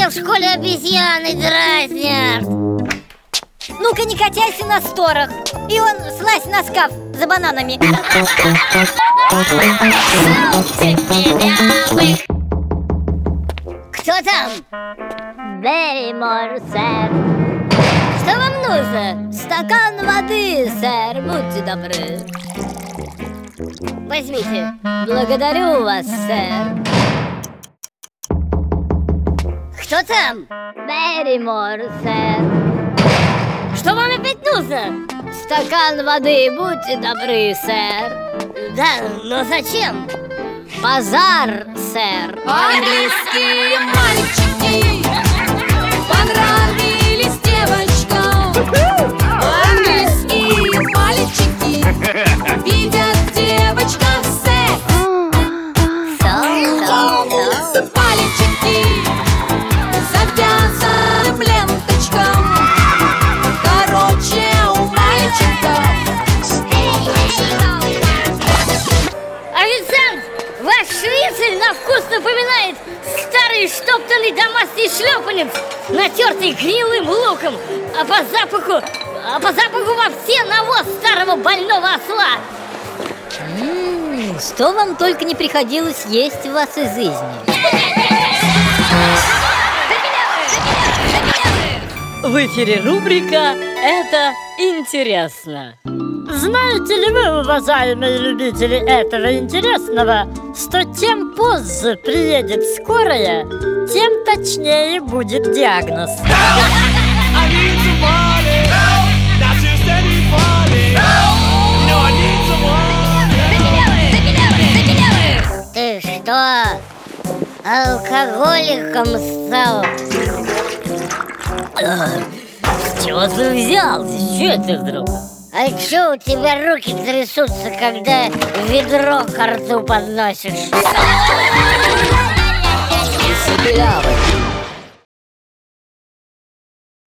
Меня в школе обезьяны дразнят? Ну-ка не катайся на сторах. И он слазь на скаф за бананами. Кто там? Берримор, сэр Что вам нужно? Стакан воды, сэр, будьте добры. Возьмите. Благодарю вас, сэр Кто там? Берримор, сэр Что вам нужно? Стакан воды, будьте добры, сэр Да, но зачем? Базар, сэр Английские шницель на вкус напоминает старый штоптанный домашний шлепанец, натертый гнилым луком, а по запаху, а по запаху вообще навоз старого больного осла. М, Что вам только не приходилось есть в вашей жизни В эфире рубрика «Это интересно». Знаете ли вы, уважаемые любители этого интересного, что чем позже приедет скорая, тем точнее будет диагноз? Ты что, алкоголиком стал? С чего ты взял? Че это вдруг? А чё у тебя руки трясутся, когда ведро к рту подносишь?